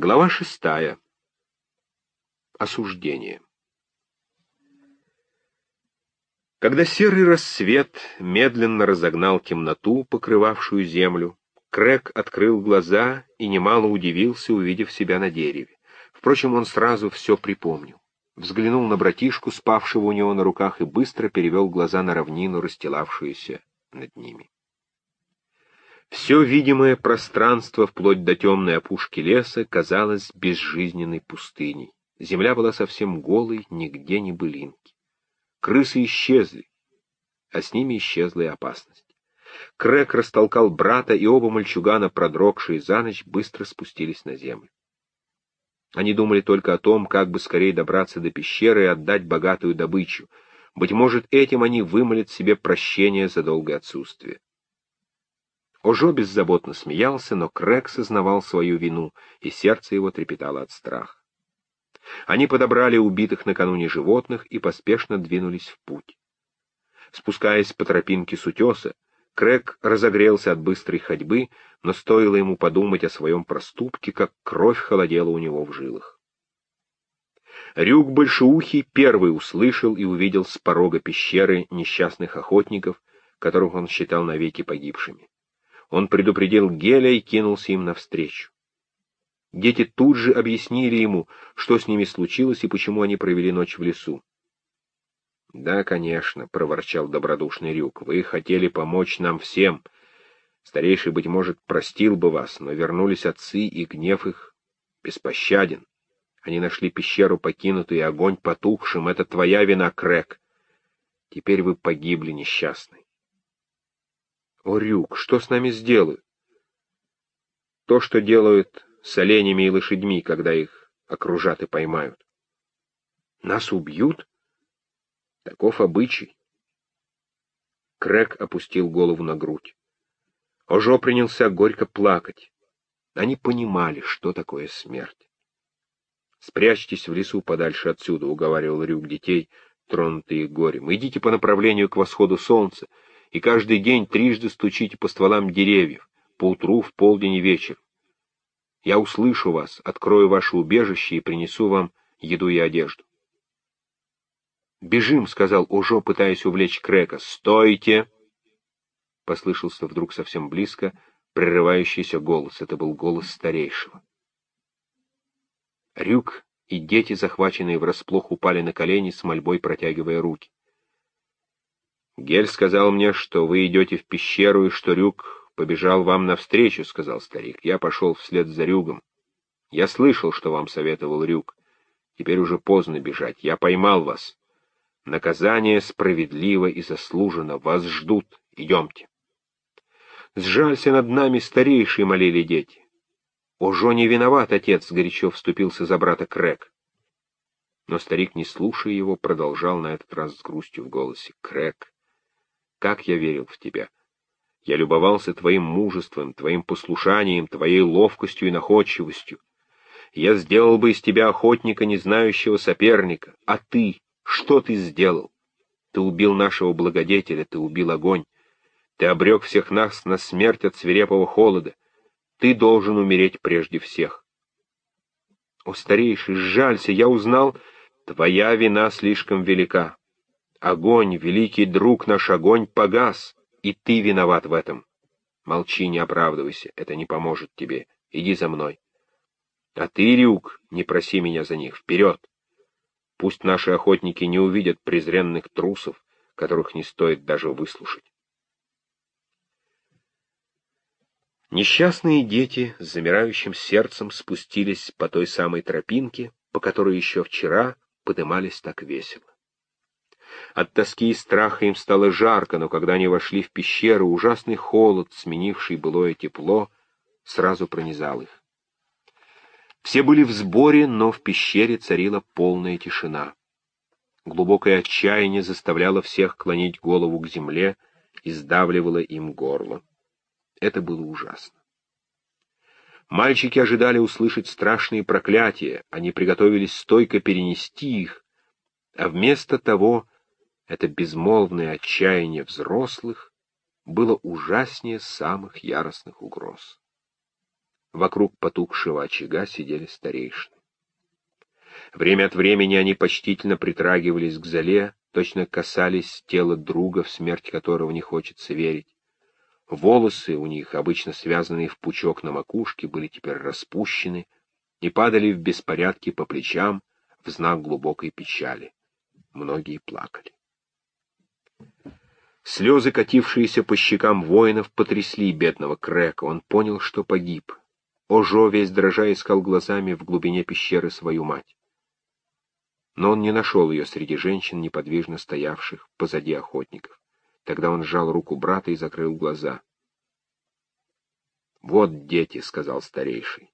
Глава шестая. Осуждение. Когда серый рассвет медленно разогнал темноту, покрывавшую землю, Крэг открыл глаза и немало удивился, увидев себя на дереве. Впрочем, он сразу все припомнил. Взглянул на братишку, спавшего у него на руках, и быстро перевел глаза на равнину, расстилавшуюся над ними. Все видимое пространство, вплоть до темной опушки леса, казалось безжизненной пустыней. Земля была совсем голой, нигде не былинки. Крысы исчезли, а с ними исчезла и опасность. Крэк растолкал брата, и оба мальчугана, продрогшие за ночь, быстро спустились на землю. Они думали только о том, как бы скорее добраться до пещеры и отдать богатую добычу. Быть может, этим они вымолят себе прощение за долгое отсутствие. Ожо беззаботно смеялся, но Крэк сознавал свою вину, и сердце его трепетало от страха. Они подобрали убитых накануне животных и поспешно двинулись в путь. Спускаясь по тропинке с утеса, Крэк разогрелся от быстрой ходьбы, но стоило ему подумать о своем проступке, как кровь холодела у него в жилах. Рюк Большеухий первый услышал и увидел с порога пещеры несчастных охотников, которых он считал навеки погибшими. Он предупредил Геля и кинулся им навстречу. Дети тут же объяснили ему, что с ними случилось и почему они провели ночь в лесу. «Да, конечно», — проворчал добродушный Рюк, — «вы хотели помочь нам всем. Старейший, быть может, простил бы вас, но вернулись отцы, и гнев их беспощаден. Они нашли пещеру покинутую, и огонь потухшим. Это твоя вина, Крэк. Теперь вы погибли, несчастный». «О, Рюк, что с нами сделают?» «То, что делают с оленями и лошадьми, когда их окружат и поймают». «Нас убьют?» Таков обычай. Крэк опустил голову на грудь. Ожо принялся горько плакать. Они понимали, что такое смерть. «Спрячьтесь в лесу подальше отсюда», — уговаривал Рюк детей, тронутые горем. «Идите по направлению к восходу солнца, и каждый день трижды стучите по стволам деревьев, поутру, в полдень и вечер. Я услышу вас, открою ваше убежище и принесу вам еду и одежду. «Бежим!» — сказал Ужо, пытаясь увлечь Крека. «Стойте!» Послышался вдруг совсем близко прерывающийся голос. Это был голос старейшего. Рюк и дети, захваченные врасплох, упали на колени с мольбой, протягивая руки. «Гель сказал мне, что вы идете в пещеру, и что Рюк побежал вам навстречу», — сказал старик. «Я пошел вслед за Рюгом. Я слышал, что вам советовал Рюк. Теперь уже поздно бежать. Я поймал вас. Наказание справедливо и заслужено. Вас ждут. Идемте. Сжалься над нами, старейшие, молили дети. Ожо не виноват, отец, горячо вступился за брата Крэк. Но старик, не слушая его, продолжал на этот раз с грустью в голосе. Крэк, как я верил в тебя. Я любовался твоим мужеством, твоим послушанием, твоей ловкостью и находчивостью. Я сделал бы из тебя охотника, не знающего соперника, а ты, что ты сделал? Ты убил нашего благодетеля, ты убил огонь. Ты обрек всех нас на смерть от свирепого холода. Ты должен умереть прежде всех. О, старейший, сжалься, я узнал, твоя вина слишком велика. Огонь, великий друг наш, огонь погас, и ты виноват в этом. Молчи, не оправдывайся, это не поможет тебе. Иди за мной. А ты, Рюк, не проси меня за них, вперед. Пусть наши охотники не увидят презренных трусов, которых не стоит даже выслушать. Несчастные дети с замирающим сердцем спустились по той самой тропинке, по которой еще вчера подымались так весело. От тоски и страха им стало жарко, но когда они вошли в пещеру, ужасный холод, сменивший былое тепло, сразу пронизал их. Все были в сборе, но в пещере царила полная тишина. Глубокое отчаяние заставляло всех клонить голову к земле и сдавливало им горло. Это было ужасно. Мальчики ожидали услышать страшные проклятия, они приготовились стойко перенести их, а вместо того это безмолвное отчаяние взрослых было ужаснее самых яростных угроз. Вокруг потухшего очага сидели старейшины. Время от времени они почтительно притрагивались к зале, точно касались тела друга, в смерть которого не хочется верить. Волосы у них, обычно связанные в пучок на макушке, были теперь распущены и падали в беспорядке по плечам в знак глубокой печали. Многие плакали. Слезы, катившиеся по щекам воинов, потрясли бедного Крека. Он понял, что погиб. Ожо, весь дрожа, искал глазами в глубине пещеры свою мать. Но он не нашел ее среди женщин, неподвижно стоявших позади охотников. Тогда он сжал руку брата и закрыл глаза. «Вот дети», — сказал старейший.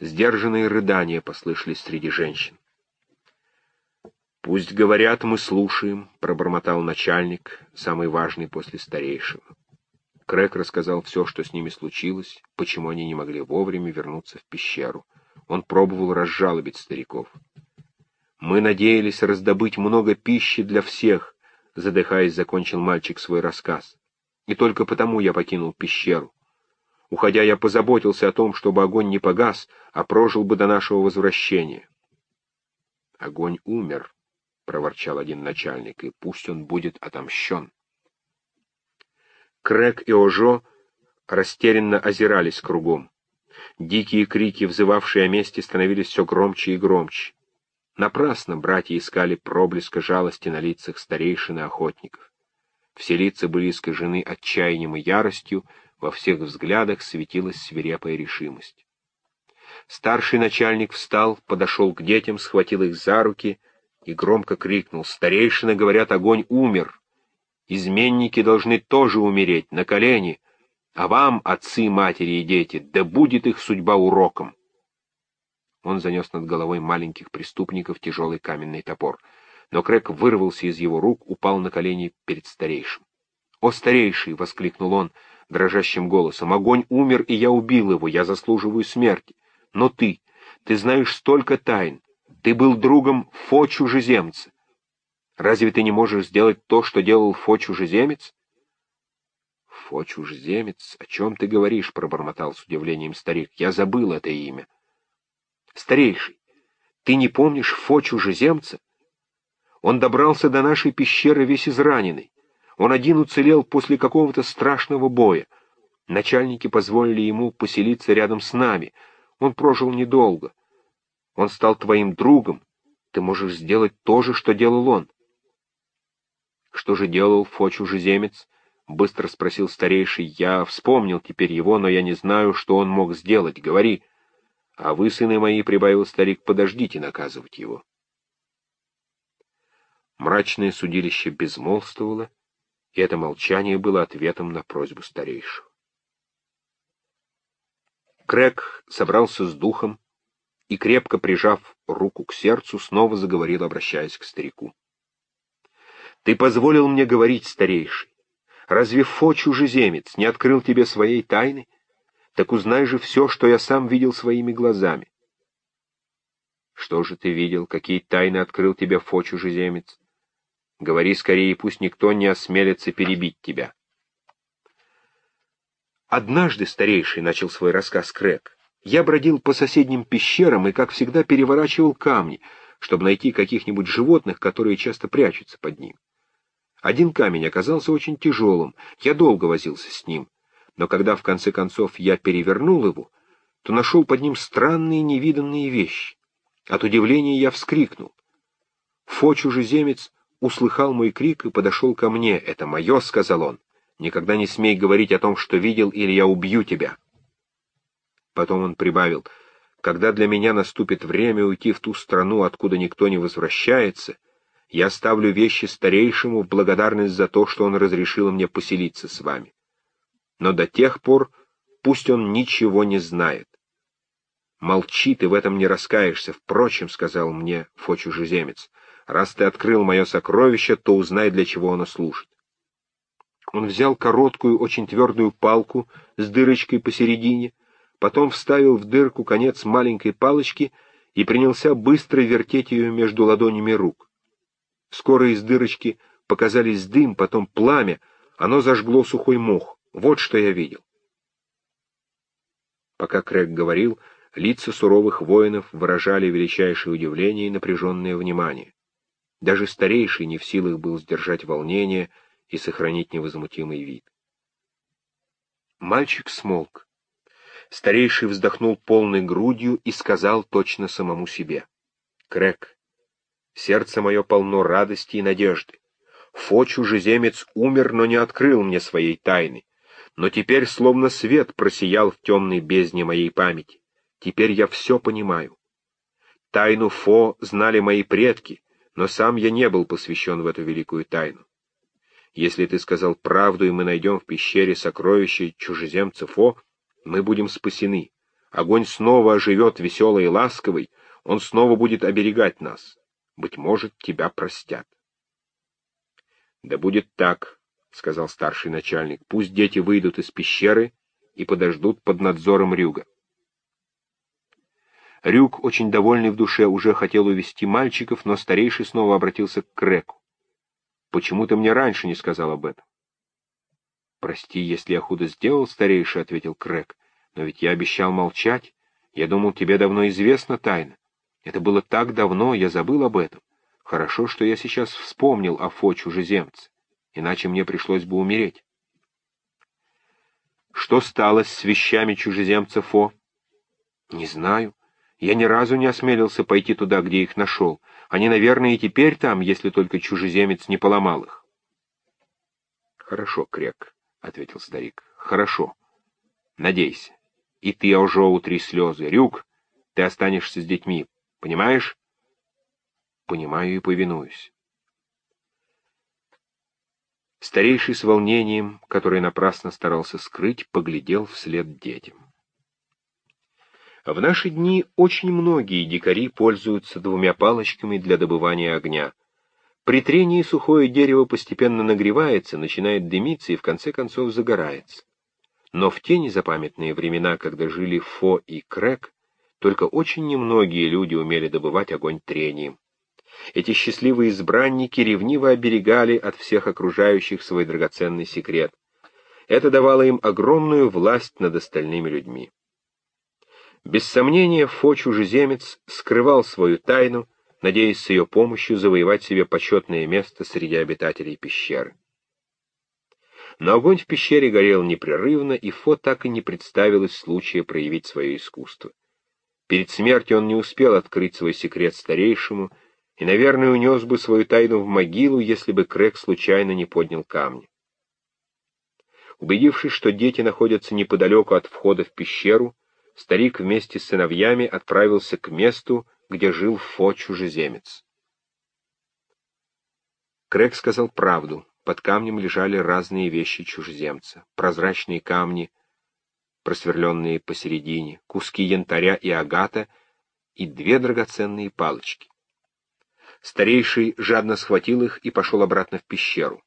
Сдержанные рыдания послышались среди женщин. «Пусть говорят, мы слушаем», — пробормотал начальник, самый важный после старейшего. Крэк рассказал все, что с ними случилось, почему они не могли вовремя вернуться в пещеру. Он пробовал разжалобить стариков. «Мы надеялись раздобыть много пищи для всех», — задыхаясь, закончил мальчик свой рассказ. «И только потому я покинул пещеру. Уходя, я позаботился о том, чтобы огонь не погас, а прожил бы до нашего возвращения». «Огонь умер», — проворчал один начальник, — «и пусть он будет отомщен». Крэк и Ожо растерянно озирались кругом. Дикие крики, взывавшие о мести, становились все громче и громче. Напрасно братья искали проблеска жалости на лицах старейшин и охотников. Все лица были искажены отчаянием и яростью, во всех взглядах светилась свирепая решимость. Старший начальник встал, подошел к детям, схватил их за руки и громко крикнул «Старейшины, говорят, огонь умер! Изменники должны тоже умереть, на колени! А вам, отцы, матери и дети, да будет их судьба уроком!» Он занес над головой маленьких преступников тяжелый каменный топор. Но Крэк вырвался из его рук, упал на колени перед старейшим. «О, старейший!» — воскликнул он дрожащим голосом. «Огонь умер, и я убил его, я заслуживаю смерти. Но ты, ты знаешь столько тайн. Ты был другом Фо чужеземца. Разве ты не можешь сделать то, что делал Фо чужеземец?» «Фо чужеземец? О чем ты говоришь?» — пробормотал с удивлением старик. «Я забыл это имя». Старейший, ты не помнишь Фо чужеземца? Он добрался до нашей пещеры весь израненный. Он один уцелел после какого-то страшного боя. Начальники позволили ему поселиться рядом с нами. Он прожил недолго. Он стал твоим другом. Ты можешь сделать то же, что делал он. Что же делал Фо чужеземец? Быстро спросил старейший. Я вспомнил теперь его, но я не знаю, что он мог сделать. Говори. А вы, сыны мои, — прибавил старик, — подождите наказывать его. Мрачное судилище безмолвствовало, и это молчание было ответом на просьбу старейшего. Крэг собрался с духом и, крепко прижав руку к сердцу, снова заговорил, обращаясь к старику. «Ты позволил мне говорить, старейший. Разве Фо, чужеземец, не открыл тебе своей тайны?» так узнай же все, что я сам видел своими глазами. Что же ты видел, какие тайны открыл тебе Фо чужеземец? Говори скорее, пусть никто не осмелится перебить тебя. Однажды, старейший, — начал свой рассказ Крэк, — я бродил по соседним пещерам и, как всегда, переворачивал камни, чтобы найти каких-нибудь животных, которые часто прячутся под ним. Один камень оказался очень тяжелым, я долго возился с ним но когда в конце концов я перевернул его, то нашел под ним странные невиданные вещи. От удивления я вскрикнул. Фо чужеземец услыхал мой крик и подошел ко мне. «Это мое», — сказал он. «Никогда не смей говорить о том, что видел, или я убью тебя». Потом он прибавил, «Когда для меня наступит время уйти в ту страну, откуда никто не возвращается, я ставлю вещи старейшему в благодарность за то, что он разрешил мне поселиться с вами но до тех пор пусть он ничего не знает. Молчи, ты в этом не раскаешься. Впрочем, — сказал мне Фо-чужеземец, — раз ты открыл мое сокровище, то узнай, для чего оно служит. Он взял короткую, очень твердую палку с дырочкой посередине, потом вставил в дырку конец маленькой палочки и принялся быстро вертеть ее между ладонями рук. Скоро из дырочки показались дым, потом пламя, оно зажгло сухой мох. Вот что я видел. Пока Крэг говорил, лица суровых воинов выражали величайшее удивление и напряженное внимание. Даже старейший не в силах был сдержать волнение и сохранить невозмутимый вид. Мальчик смолк. Старейший вздохнул полной грудью и сказал точно самому себе. «Крэк, сердце мое полно радости и надежды. Фо, чужеземец, умер, но не открыл мне своей тайны. Но теперь словно свет просиял в темной бездне моей памяти. Теперь я все понимаю. Тайну Фо знали мои предки, но сам я не был посвящен в эту великую тайну. Если ты сказал правду, и мы найдем в пещере сокровища чужеземца Фо, мы будем спасены. Огонь снова оживет веселый и ласковый, он снова будет оберегать нас. Быть может, тебя простят. — Да будет так, — сказал старший начальник. — Пусть дети выйдут из пещеры и подождут под надзором Рюга. Рюк, очень довольный в душе, уже хотел увести мальчиков, но старейший снова обратился к Креку. «Почему ты мне раньше не сказал об этом?» «Прости, если я худо сделал, старейший», — ответил Крек, — «но ведь я обещал молчать. Я думал, тебе давно известна тайна. Это было так давно, я забыл об этом. Хорошо, что я сейчас вспомнил о Фо чужеземце, иначе мне пришлось бы умереть». «Что стало с вещами чужеземца Фо?» «Не знаю. Я ни разу не осмелился пойти туда, где их нашел. Они, наверное, и теперь там, если только чужеземец не поломал их». «Хорошо, Крек. — ответил старик. — Хорошо. Надейся. И ты, Ожо, утри слезы. Рюк, ты останешься с детьми. Понимаешь? — Понимаю и повинуюсь. Старейший с волнением, который напрасно старался скрыть, поглядел вслед детям. В наши дни очень многие дикари пользуются двумя палочками для добывания огня — при трении сухое дерево постепенно нагревается, начинает дымиться и в конце концов загорается. Но в те незапамятные времена, когда жили Фо и Крэк, только очень немногие люди умели добывать огонь трением. Эти счастливые избранники ревниво оберегали от всех окружающих свой драгоценный секрет. Это давало им огромную власть над остальными людьми. Без сомнения, Фо чужеземец скрывал свою тайну, надеясь с ее помощью завоевать себе почетное место среди обитателей пещеры. Но огонь в пещере горел непрерывно, и Фо так и не представилось случая проявить свое искусство. Перед смертью он не успел открыть свой секрет старейшему, и, наверное, унес бы свою тайну в могилу, если бы Крэк случайно не поднял камни. Убедившись, что дети находятся неподалеку от входа в пещеру, старик вместе с сыновьями отправился к месту, где жил Фо чужеземец. Крэг сказал правду. Под камнем лежали разные вещи чужеземца. Прозрачные камни, просверленные посередине, куски янтаря и агата и две драгоценные палочки. Старейший жадно схватил их и пошел обратно в пещеру.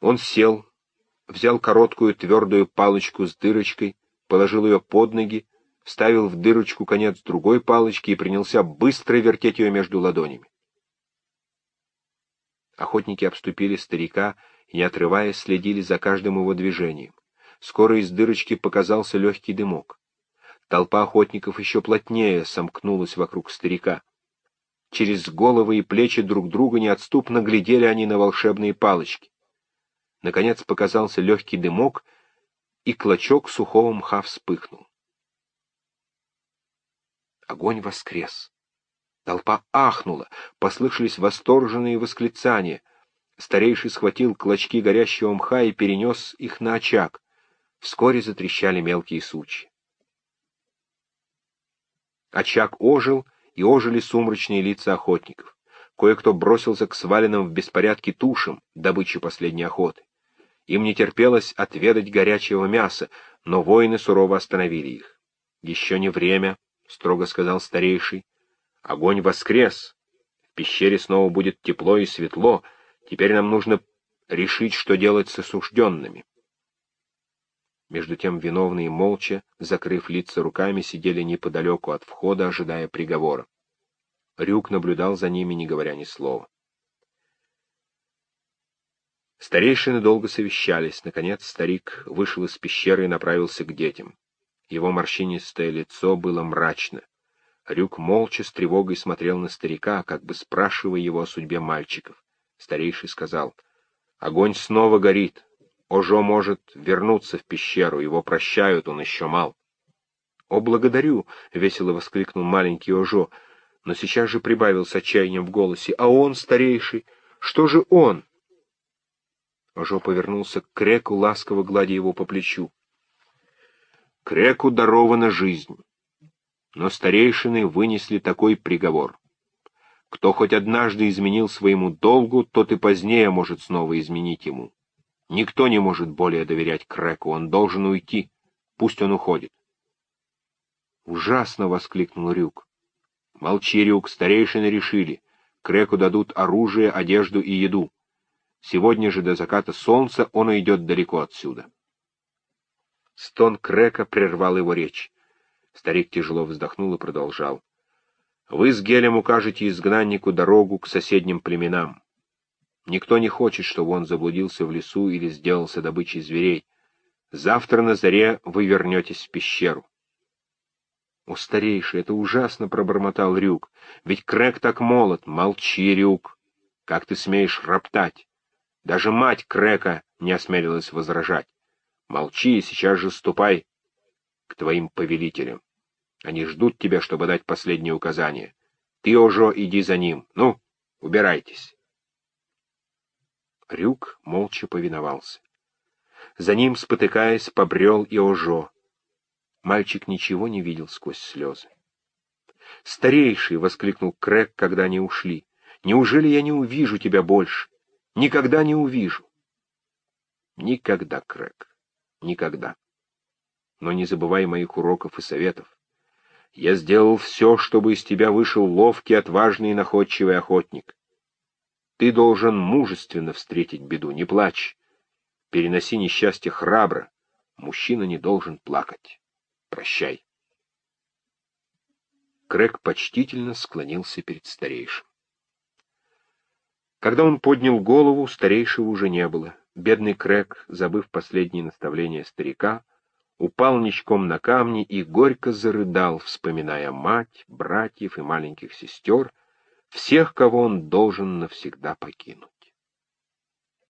Он сел, взял короткую твердую палочку с дырочкой, положил ее под ноги вставил в дырочку конец другой палочки и принялся быстро вертеть ее между ладонями. Охотники обступили старика и, не отрываясь, следили за каждым его движением. Скоро из дырочки показался легкий дымок. Толпа охотников еще плотнее сомкнулась вокруг старика. Через головы и плечи друг друга неотступно глядели они на волшебные палочки. Наконец показался легкий дымок, и клочок сухого мха вспыхнул. Огонь воскрес. Толпа ахнула, послышались восторженные восклицания. Старейший схватил клочки горящего мха и перенес их на очаг. Вскоре затрещали мелкие сучья. Очаг ожил, и ожили сумрачные лица охотников. Кое-кто бросился к сваленным в беспорядке тушам, добыче последней охоты. Им не терпелось отведать горячего мяса, но воины сурово остановили их. Еще не время, — строго сказал старейший. «Огонь воскрес. В пещере снова будет тепло и светло. Теперь нам нужно решить, что делать с осужденными». Между тем виновные молча, закрыв лица руками, сидели неподалеку от входа, ожидая приговора. Рюк наблюдал за ними, не говоря ни слова. Старейшины долго совещались. Наконец старик вышел из пещеры и направился к детям. Его морщинистое лицо было мрачно. Рюк молча с тревогой смотрел на старика, как бы спрашивая его о судьбе мальчиков. Старейший сказал, «Огонь снова горит. Ожо может вернуться в пещеру, его прощают, он еще мал». «О, благодарю!» — весело воскликнул маленький Ожо, но сейчас же прибавил с отчаянием в голосе, «А он, старейший, что же он?» Ожо повернулся к Креку, ласково гладя его по плечу. Креку дарована жизнь. Но старейшины вынесли такой приговор. Кто хоть однажды изменил своему долгу, тот и позднее может снова изменить ему. Никто не может более доверять Креку, он должен уйти. Пусть он уходит. «Ужасно!» — воскликнул Рюк. «Молчи, Рюк, старейшины решили. Креку дадут оружие, одежду и еду. Сегодня же до заката солнца он уйдет далеко отсюда». Стон Крека прервал его речь. Старик тяжело вздохнул и продолжал. «Вы с Гелем укажете изгнаннику дорогу к соседним племенам. Никто не хочет, чтобы он заблудился в лесу или сделался добычей зверей. Завтра на заре вы вернетесь в пещеру». «О, старейший, это ужасно!» — пробормотал Рюк. «Ведь Крэг так молод. Молчи, Рюк! Как ты смеешь роптать?» Даже мать Крека не осмелилась возражать. «Молчи и сейчас же ступай к твоим повелителям. Они ждут тебя, чтобы дать последнее указание. Ты, Ожо, иди за ним. Ну, убирайтесь. Рюк молча повиновался. За ним, спотыкаясь, побрел и Ожо. Мальчик ничего не видел сквозь слезы. «Старейший!» — воскликнул Крэк, когда они ушли. «Неужели я не увижу тебя больше? Никогда не увижу!» «Никогда, Крэк, никогда!» но не забывай моих уроков и советов. Я сделал все, чтобы из тебя вышел ловкий, отважный и находчивый охотник. Ты должен мужественно встретить беду, не плачь. Переноси несчастье храбро. Мужчина не должен плакать. Прощай. Крэг почтительно склонился перед старейшим. Когда он поднял голову, старейшего уже не было. Бедный Крэг, забыв последние наставления старика, упал ничком на камни и горько зарыдал, вспоминая мать, братьев и маленьких сестер, всех, кого он должен навсегда покинуть.